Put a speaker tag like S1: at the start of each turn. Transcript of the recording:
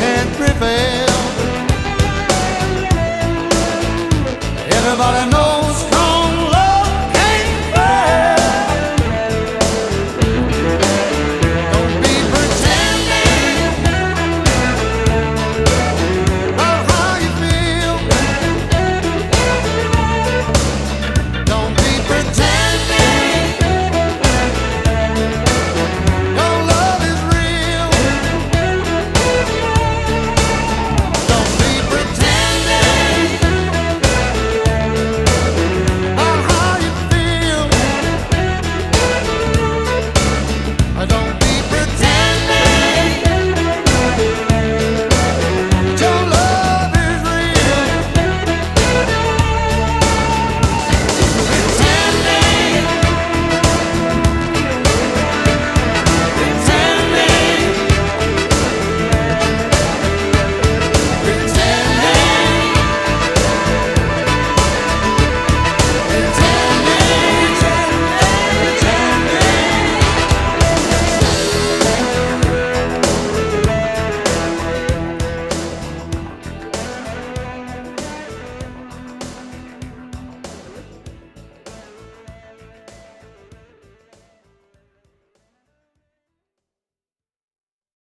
S1: can't prevail. Everybody knows.